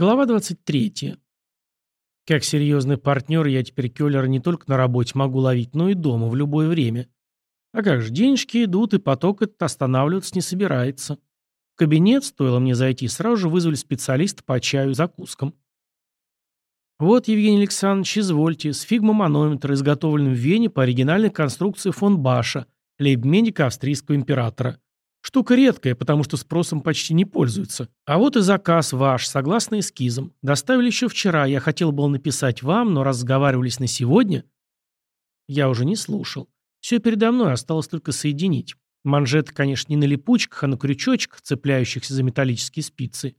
Глава 23. Как серьезный партнер, я теперь Келлера не только на работе могу ловить, но и дома, в любое время. А как же, денежки идут, и поток этот останавливаться не собирается. В кабинет, стоило мне зайти, сразу же вызвали специалиста по чаю и закускам. Вот, Евгений Александрович, извольте, с фигмоманометра, изготовленным в Вене по оригинальной конструкции фон Баша, лейб-медика австрийского императора. Штука редкая, потому что спросом почти не пользуется. А вот и заказ ваш, согласно эскизам. Доставили еще вчера. Я хотел был написать вам, но разговаривались на сегодня. Я уже не слушал. Все передо мной, осталось только соединить. Манжеты, конечно, не на липучках, а на крючочках, цепляющихся за металлические спицы.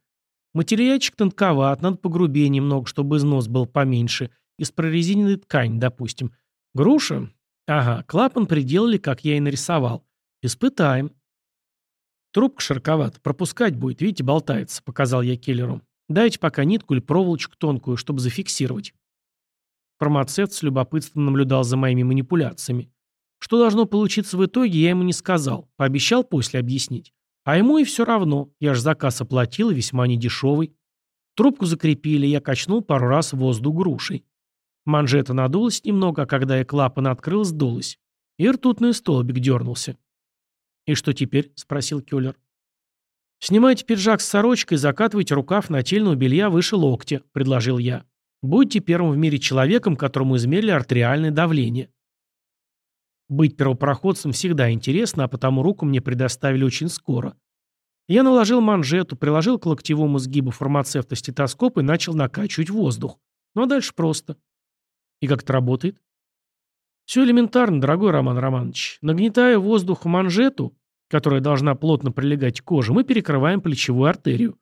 Материальчик тонковат, надо погрубее немного, чтобы износ был поменьше. Из прорезиненной ткани, допустим. Груша? Ага, клапан приделали, как я и нарисовал. Испытаем. «Трубка широковата, пропускать будет, видите, болтается», — показал я киллеру. «Дайте пока нитку или проволочку тонкую, чтобы зафиксировать». Фармацевт с любопытством наблюдал за моими манипуляциями. Что должно получиться в итоге, я ему не сказал. Пообещал после объяснить. А ему и все равно. Я же заказ оплатил, весьма недешевый. Трубку закрепили, я качнул пару раз воздух грушей. Манжета надулась немного, а когда я клапан открыл, сдулась. И ртутный столбик дернулся. «И что теперь?» – спросил Кюллер. «Снимайте пиджак с сорочкой и закатывайте рукав нательного белья выше локтя», – предложил я. «Будьте первым в мире человеком, которому измерили артериальное давление». Быть первопроходцем всегда интересно, а потому руку мне предоставили очень скоро. Я наложил манжету, приложил к локтевому сгибу фармацевта стетоскоп и начал накачивать воздух. Ну а дальше просто. И как это работает? Все элементарно, дорогой Роман Романович. Нагнетая воздух в манжету, которая должна плотно прилегать к коже, мы перекрываем плечевую артерию.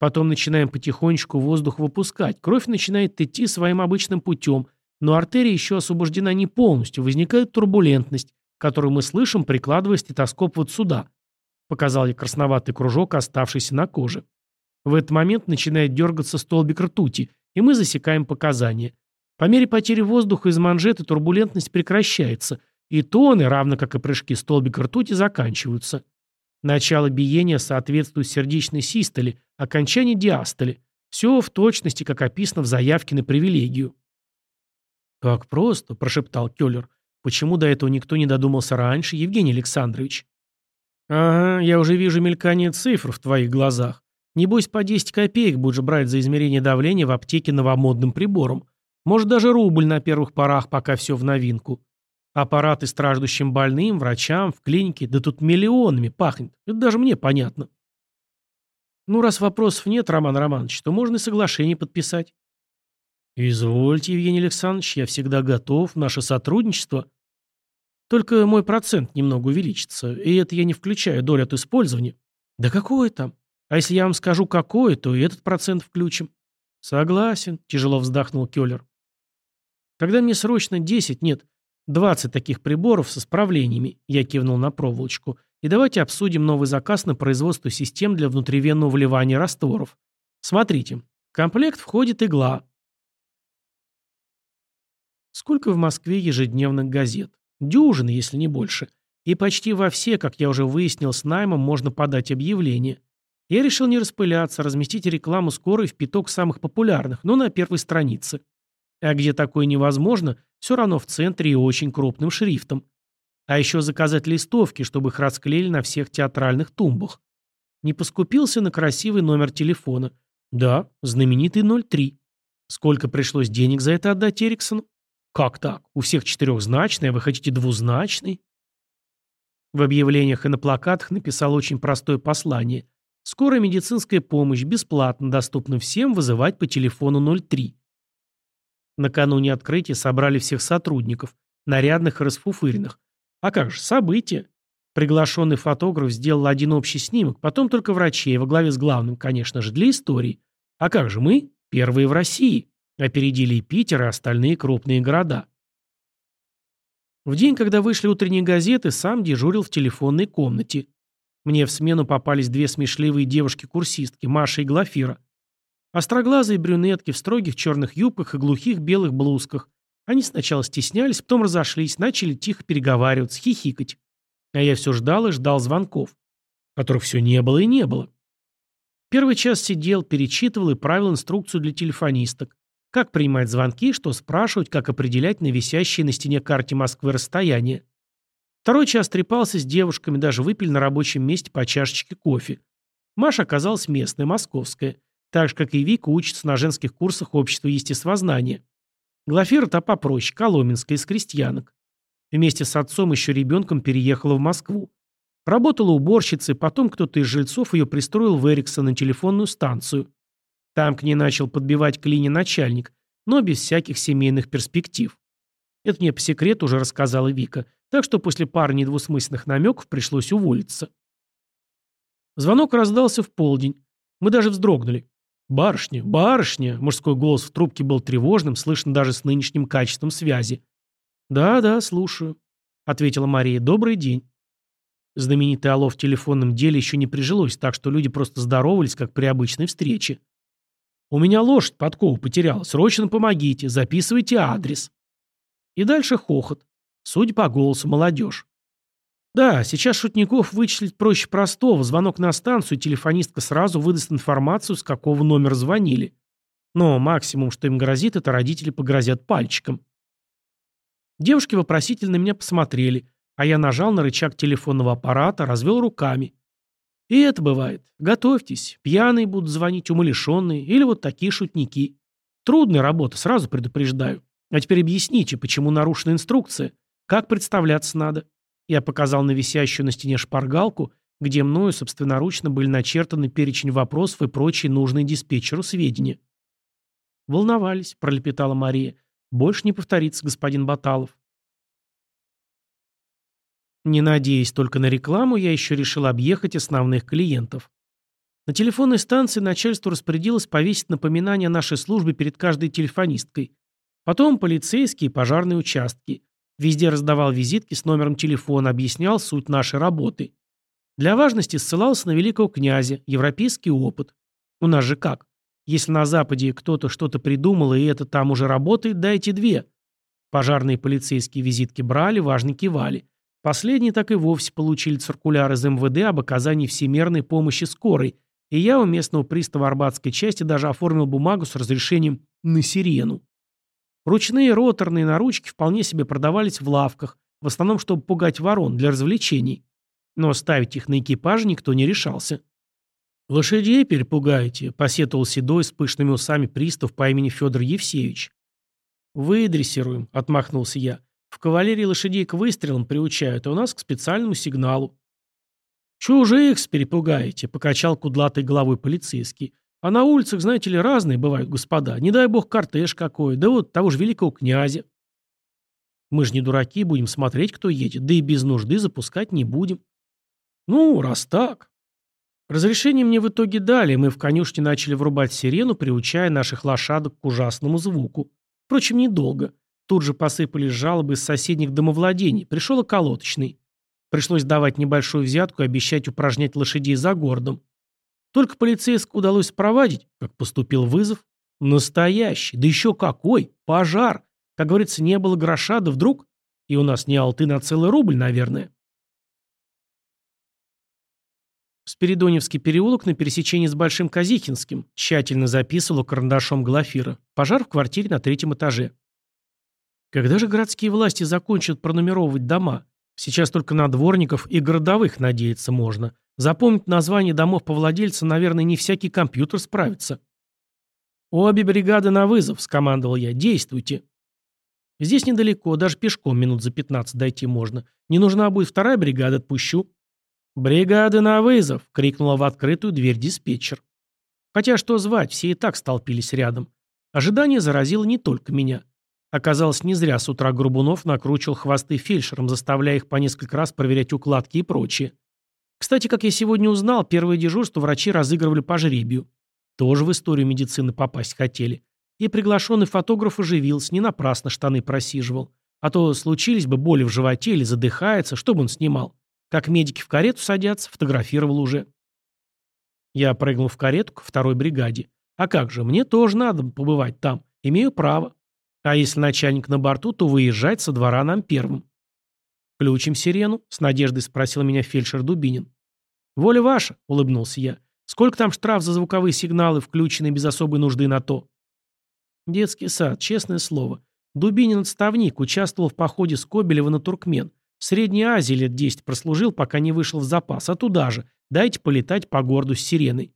Потом начинаем потихонечку воздух выпускать. Кровь начинает идти своим обычным путем, но артерия еще освобождена не полностью, возникает турбулентность, которую мы слышим, прикладывая стетоскоп вот сюда. Показал я красноватый кружок, оставшийся на коже. В этот момент начинает дергаться столбик ртути, и мы засекаем показания. По мере потери воздуха из манжеты турбулентность прекращается, и тоны, равно как и прыжки столбика ртути, заканчиваются. Начало биения соответствует сердечной систоле, окончание диастоле. Все в точности, как описано в заявке на привилегию. «Как просто», – прошептал Келлер. «Почему до этого никто не додумался раньше, Евгений Александрович?» «Ага, я уже вижу мелькание цифр в твоих глазах. Небось, по 10 копеек будешь брать за измерение давления в аптеке новомодным прибором. Может, даже рубль на первых порах, пока все в новинку. Аппараты страждущим больным, врачам, в клинике, да тут миллионами пахнет. Это даже мне понятно. Ну, раз вопросов нет, Роман Романович, то можно и соглашение подписать. Извольте, Евгений Александрович, я всегда готов, наше сотрудничество. Только мой процент немного увеличится, и это я не включаю долю от использования. Да какое там? А если я вам скажу какое, то и этот процент включим. Согласен, тяжело вздохнул Келлер. Когда мне срочно 10, нет, 20 таких приборов с исправлениями, я кивнул на проволочку, и давайте обсудим новый заказ на производство систем для внутривенного вливания растворов. Смотрите, в комплект входит игла. Сколько в Москве ежедневных газет? Дюжины, если не больше. И почти во все, как я уже выяснил с наймом, можно подать объявление. Я решил не распыляться, разместить рекламу скорой в пяток самых популярных, но на первой странице. А где такое невозможно, все равно в центре и очень крупным шрифтом. А еще заказать листовки, чтобы их расклеили на всех театральных тумбах. Не поскупился на красивый номер телефона. Да, знаменитый 03. Сколько пришлось денег за это отдать Эриксону? Как так? У всех четырехзначный, а вы хотите двузначный? В объявлениях и на плакатах написал очень простое послание. Скорая медицинская помощь бесплатно доступна всем вызывать по телефону 03. Накануне открытия собрали всех сотрудников, нарядных и расфуфыренных. А как же, событие. Приглашенный фотограф сделал один общий снимок, потом только врачей, во главе с главным, конечно же, для истории. А как же мы? Первые в России. Опередили и Питер, и остальные крупные города. В день, когда вышли утренние газеты, сам дежурил в телефонной комнате. Мне в смену попались две смешливые девушки-курсистки, Маша и Глафира. Остроглазые брюнетки в строгих черных юбках и глухих белых блузках. Они сначала стеснялись, потом разошлись, начали тихо переговариваться, хихикать. А я все ждал и ждал звонков, которых все не было и не было. Первый час сидел, перечитывал и правил инструкцию для телефонисток. Как принимать звонки, что спрашивать, как определять на висящей на стене карте Москвы расстояние. Второй час трепался с девушками, даже выпили на рабочем месте по чашечке кофе. Маша оказалась местная, московская. Так же, как и Вика, учится на женских курсах общества естествознания. Глафира-то попроще, коломенская, из крестьянок. Вместе с отцом еще ребенком переехала в Москву. Работала уборщицей, потом кто-то из жильцов ее пристроил в Эриксон на телефонную станцию. Там к ней начал подбивать клине начальник, но без всяких семейных перспектив. Это мне по секрету уже рассказала Вика, так что после пары недвусмысленных намеков пришлось уволиться. Звонок раздался в полдень. Мы даже вздрогнули. «Барышня, барышня!» Мужской голос в трубке был тревожным, слышно даже с нынешним качеством связи. «Да, да, слушаю», — ответила Мария. «Добрый день». Знаменитый Алло в телефонном деле еще не прижилось, так что люди просто здоровались, как при обычной встрече. «У меня лошадь подкову потеряла. Срочно помогите. Записывайте адрес». И дальше хохот. Судя по голосу, молодежь. Да, сейчас шутников вычислить проще простого. Звонок на станцию, телефонистка сразу выдаст информацию, с какого номера звонили. Но максимум, что им грозит, это родители погрозят пальчиком. Девушки вопросительно меня посмотрели, а я нажал на рычаг телефонного аппарата, развел руками. И это бывает. Готовьтесь. Пьяные будут звонить, умалишенные или вот такие шутники. Трудная работа, сразу предупреждаю. А теперь объясните, почему нарушена инструкция? Как представляться надо? Я показал на висящую на стене шпаргалку, где мною собственноручно были начертаны перечень вопросов и прочие нужные диспетчеру сведения. «Волновались», — пролепетала Мария. «Больше не повторится, господин Баталов». Не надеясь только на рекламу, я еще решил объехать основных клиентов. На телефонной станции начальство распорядилось повесить напоминание нашей службе перед каждой телефонисткой. Потом полицейские и пожарные участки. Везде раздавал визитки с номером телефона, объяснял суть нашей работы. Для важности ссылался на великого князя, европейский опыт. У нас же как? Если на Западе кто-то что-то придумал, и это там уже работает, дайте две. Пожарные полицейские визитки брали, важно кивали. Последние так и вовсе получили циркуляр из МВД об оказании всемерной помощи скорой, и я у местного пристава Арбатской части даже оформил бумагу с разрешением на сирену. Ручные роторные наручки вполне себе продавались в лавках, в основном чтобы пугать ворон для развлечений. Но ставить их на экипаж никто не решался. «Лошадей перепугаете», — посетовал седой с пышными усами пристав по имени Федор Евсеевич. «Выдрессируем», — отмахнулся я. «В кавалерии лошадей к выстрелам приучают, а у нас к специальному сигналу». «Чужих перепугаете», — покачал кудлатой головой полицейский. А на улицах, знаете ли, разные бывают господа. Не дай бог кортеж какой, да вот того же великого князя. Мы же не дураки, будем смотреть, кто едет, да и без нужды запускать не будем. Ну, раз так. Разрешение мне в итоге дали, мы в конюшне начали врубать сирену, приучая наших лошадок к ужасному звуку. Впрочем, недолго. Тут же посыпались жалобы из соседних домовладений. Пришел околоточный. Пришлось давать небольшую взятку и обещать упражнять лошадей за городом. Только полицейскому удалось спровадить, как поступил вызов. Настоящий, да еще какой, пожар. Как говорится, не было гроша, да вдруг... И у нас не алты на целый рубль, наверное. Спиридоневский переулок на пересечении с Большим Казихинским. Тщательно записывала карандашом Глафира. Пожар в квартире на третьем этаже. Когда же городские власти закончат пронумеровывать дома? Сейчас только на дворников и городовых надеяться можно. Запомнить название домов по владельцам, наверное, не всякий компьютер справится. «Обе бригады на вызов», — скомандовал я. «Действуйте». «Здесь недалеко, даже пешком минут за 15 дойти можно. Не нужна будет вторая бригада, отпущу». «Бригады на вызов!» — крикнула в открытую дверь диспетчер. Хотя что звать, все и так столпились рядом. Ожидание заразило не только меня. Оказалось, не зря с утра Грубунов накручивал хвосты фельдшером, заставляя их по несколько раз проверять укладки и прочее. Кстати, как я сегодня узнал, первое дежурство врачи разыгрывали по жребию. Тоже в историю медицины попасть хотели. И приглашенный фотограф оживился, не напрасно штаны просиживал. А то случились бы боли в животе или задыхается, что бы он снимал. Как медики в карету садятся, фотографировал уже. Я прыгнул в карету к второй бригаде. А как же, мне тоже надо побывать там. Имею право. А если начальник на борту, то выезжать со двора нам первым. «Включим сирену?» — с надеждой спросил меня фельдшер Дубинин. «Воля ваша», — улыбнулся я. Сколько там штраф за звуковые сигналы, включенные без особой нужды на то? Детский сад, честное слово. Дубинин отставник, участвовал в походе Скобелева на Туркмен. В Средней Азии лет 10 прослужил, пока не вышел в запас, а туда же. Дайте полетать по городу с сиреной.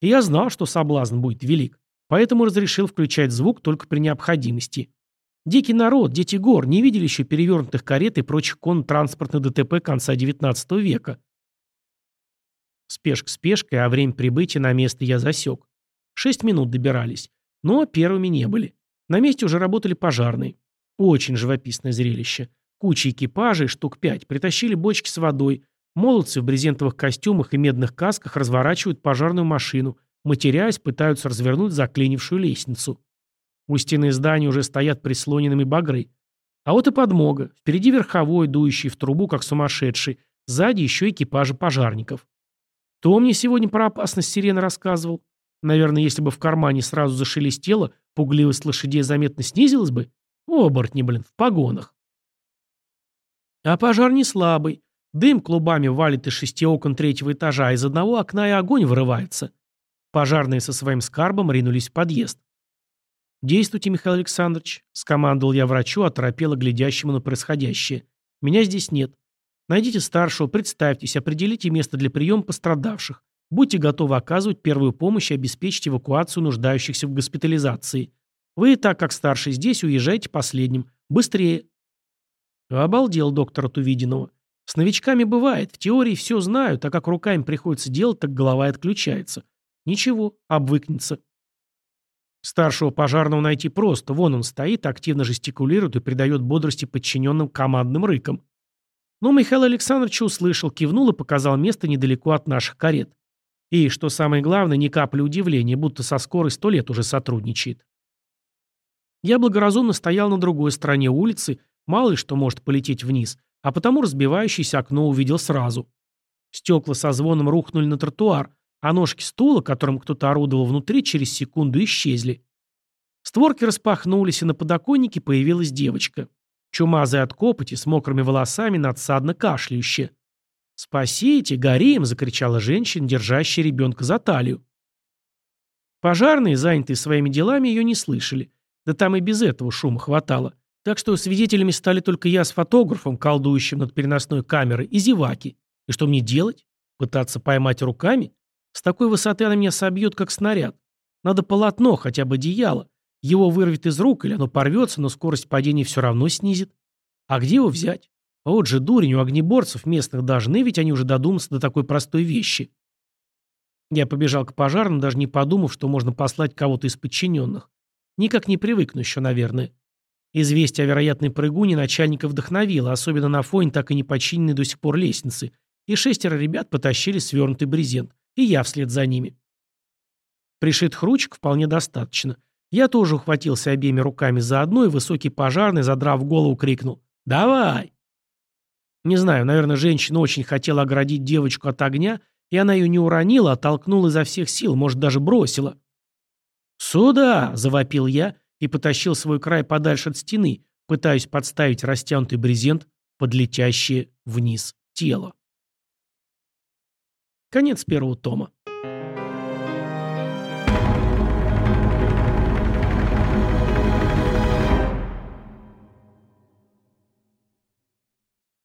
И я знал, что соблазн будет велик. Поэтому разрешил включать звук только при необходимости. Дикий народ, дети гор, не видели еще перевернутых карет и прочих контранспортных ДТП конца XIX века. Спешка спешкой, а время прибытия на место я засек. Шесть минут добирались. Но первыми не были. На месте уже работали пожарные. Очень живописное зрелище. Куча экипажей, штук пять, притащили бочки с водой. Молодцы в брезентовых костюмах и медных касках разворачивают пожарную машину, матерясь, пытаются развернуть заклинившую лестницу. У стены здания уже стоят прислоненными багры. А вот и подмога. Впереди верховой, дующий в трубу, как сумасшедший. Сзади еще экипажи пожарников. Кто мне сегодня про опасность сирены рассказывал? Наверное, если бы в кармане сразу зашелестело, пугливость лошадей заметно снизилась бы. Оборотни, блин, в погонах. А пожар не слабый. Дым клубами валит из шести окон третьего этажа, а из одного окна и огонь вырывается. Пожарные со своим скарбом ринулись в подъезд. «Действуйте, Михаил Александрович», — скомандовал я врачу, оторопело глядящему на происходящее. «Меня здесь нет. Найдите старшего, представьтесь, определите место для приема пострадавших. Будьте готовы оказывать первую помощь и обеспечить эвакуацию нуждающихся в госпитализации. Вы, так как старший здесь, уезжайте последним. Быстрее. Обалдел доктор от увиденного. С новичками бывает, в теории все знают, а как руками приходится делать, так голова отключается. Ничего, обвыкнется. Старшего пожарного найти просто. Вон он стоит, активно жестикулирует и придает бодрости подчиненным командным рыкам. Но Михаил Александрович услышал, кивнул и показал место недалеко от наших карет. И, что самое главное, ни капли удивления, будто со скорой сто лет уже сотрудничает. Я благоразумно стоял на другой стороне улицы, мало ли что может полететь вниз, а потому разбивающееся окно увидел сразу. Стекла со звоном рухнули на тротуар, а ножки стула, которым кто-то орудовал внутри, через секунду исчезли. Створки распахнулись, и на подоконнике появилась девочка. Чумазая от копоти, с мокрыми волосами, надсадно кашляющая. «Спасите, горим!» — закричала женщина, держащая ребенка за талию. Пожарные, занятые своими делами, ее не слышали. Да там и без этого шума хватало. Так что свидетелями стали только я с фотографом, колдующим над переносной камерой, и зеваки. И что мне делать? Пытаться поймать руками? С такой высоты она меня собьет, как снаряд. Надо полотно, хотя бы одеяло. Его вырвет из рук, или оно порвется, но скорость падения все равно снизит. А где его взять? Вот же дурень у огнеборцев местных должны, ведь они уже додуматься до такой простой вещи. Я побежал к пожарным, даже не подумав, что можно послать кого-то из подчиненных. Никак не привыкну еще, наверное. Известие о вероятной прыгуне начальника вдохновило, особенно на фоне так и не починенной до сих пор лестницы, и шестеро ребят потащили свернутый брезент, и я вслед за ними. Пришитых ручек вполне достаточно. Я тоже ухватился обеими руками за одну, и высокий пожарный, задрав голову, крикнул «Давай!». Не знаю, наверное, женщина очень хотела оградить девочку от огня, и она ее не уронила, а толкнула изо всех сил, может, даже бросила. «Сюда!» – завопил я и потащил свой край подальше от стены, пытаясь подставить растянутый брезент под летящее вниз тело. Конец первого тома.